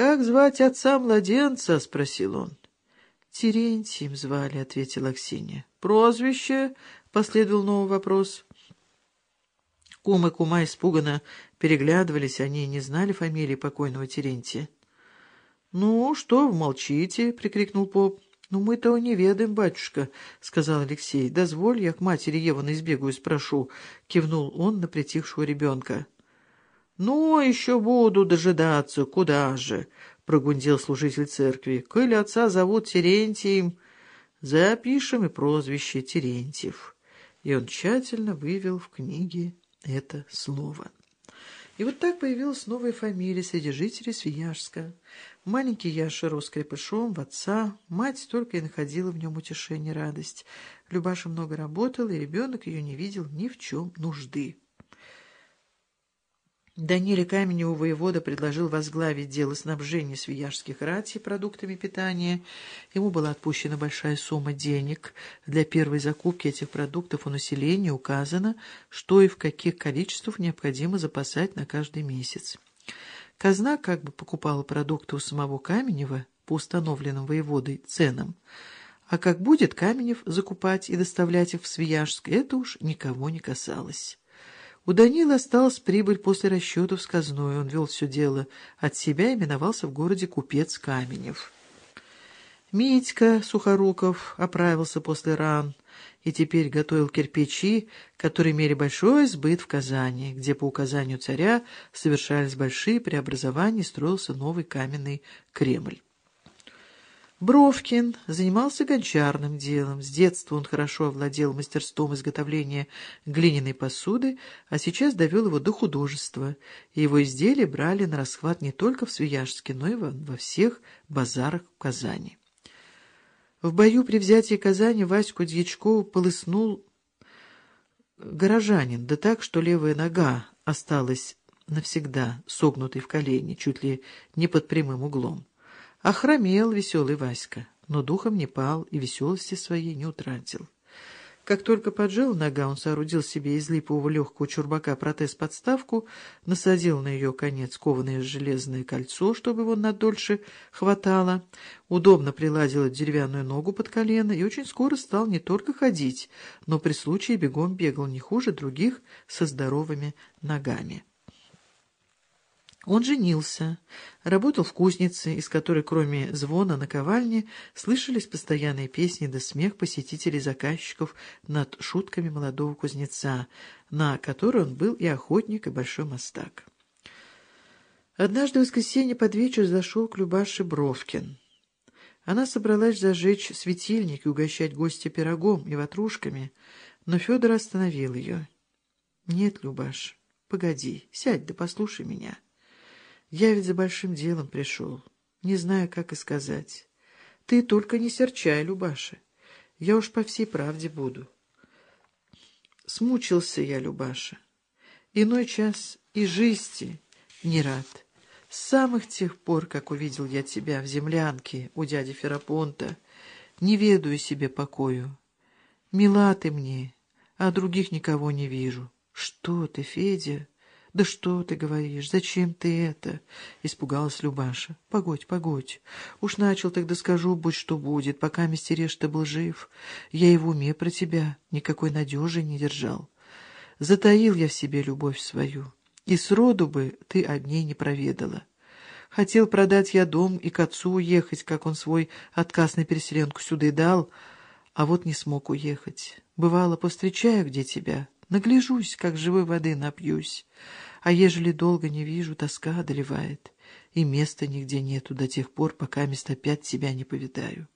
«Как звать отца младенца?» — спросил он. «Терентием звали», — ответила Аксинья. «Прозвище?» — последовал новый вопрос. Кум и кума испуганно переглядывались, они не знали фамилии покойного Терентия. «Ну, что вы молчите?» — прикрикнул поп. «Ну, мы-то не ведаем, батюшка», — сказал Алексей. «Дозволь, я к матери Еваны и спрошу», — кивнул он на притихшего ребенка. «Ну, еще буду дожидаться, куда же?» — прогундел служитель церкви. «Коль отца зовут Терентием, запишем и прозвище Терентьев». И он тщательно вывел в книге это слово. И вот так появилась новая фамилия среди жителей Свияжска. Маленький Яша рос крепышом в отца, мать только и находила в нем утешение радость. Любаша много работала, и ребенок ее не видел ни в чем нужды. Даниле Каменеву воевода предложил возглавить дело снабжения свияжских ратей продуктами питания. Ему была отпущена большая сумма денег. Для первой закупки этих продуктов у населения указано, что и в каких количествах необходимо запасать на каждый месяц. Казна как бы покупала продукты у самого Каменева по установленным воеводой ценам, а как будет Каменев закупать и доставлять их в Свияжск, это уж никого не касалось. У Данила осталась прибыль после расчетов с казной. Он вел все дело от себя и именовался в городе купец Каменев. Митька Сухоруков оправился после ран и теперь готовил кирпичи, которые имели большой сбыт в Казани, где по указанию царя совершались большие преобразования и строился новый каменный Кремль. Бровкин занимался гончарным делом. С детства он хорошо овладел мастерством изготовления глиняной посуды, а сейчас довел его до художества, его изделия брали на расхват не только в Свияжске, но и во всех базарах в Казани. В бою при взятии Казани Ваську Дьячкову полыснул горожанин, да так, что левая нога осталась навсегда согнутой в колени, чуть ли не под прямым углом. Охромел веселый Васька, но духом не пал и веселости своей не утратил. Как только поджал нога, он соорудил себе из липового легкого чурбака протез-подставку, насадил на ее конец кованое железное кольцо, чтобы его надольше хватало, удобно приладил деревянную ногу под колено и очень скоро стал не только ходить, но при случае бегом бегал не хуже других со здоровыми ногами. Он женился, работал в кузнице, из которой, кроме звона на ковальне, слышались постоянные песни да смех посетителей-заказчиков над шутками молодого кузнеца, на который он был и охотник, и большой мастак. Однажды в воскресенье под вечер зашел к Любаше Бровкин. Она собралась зажечь светильник и угощать гостя пирогом и ватрушками, но Федор остановил ее. — Нет, Любаш, погоди, сядь да послушай меня. — я ведь за большим делом пришел, не знаю, как и сказать. Ты только не серчай, Любаша, я уж по всей правде буду. Смучился я, Любаша, иной час и жизни не рад. С самых тех пор, как увидел я тебя в землянке у дяди Ферапонта, не ведаю себе покою. Мила ты мне, а других никого не вижу. Что ты, Федя? «Да что ты говоришь? Зачем ты это?» — испугалась Любаша. «Погодь, погодь. Уж начал, тогда скажу, будь что будет, пока мистереш-то был жив. Я и в уме про тебя никакой надежи не держал. Затаил я в себе любовь свою, и сроду бы ты о ней не проведала. Хотел продать я дом и к отцу уехать, как он свой отказ на переселенку сюда и дал, а вот не смог уехать. Бывало, повстречаю где тебя» Нагляжусь, как живой воды напьюсь. А ежели долго не вижу, тоска одолевает, и места нигде нету до тех пор, пока мест опять тебя не повидаю.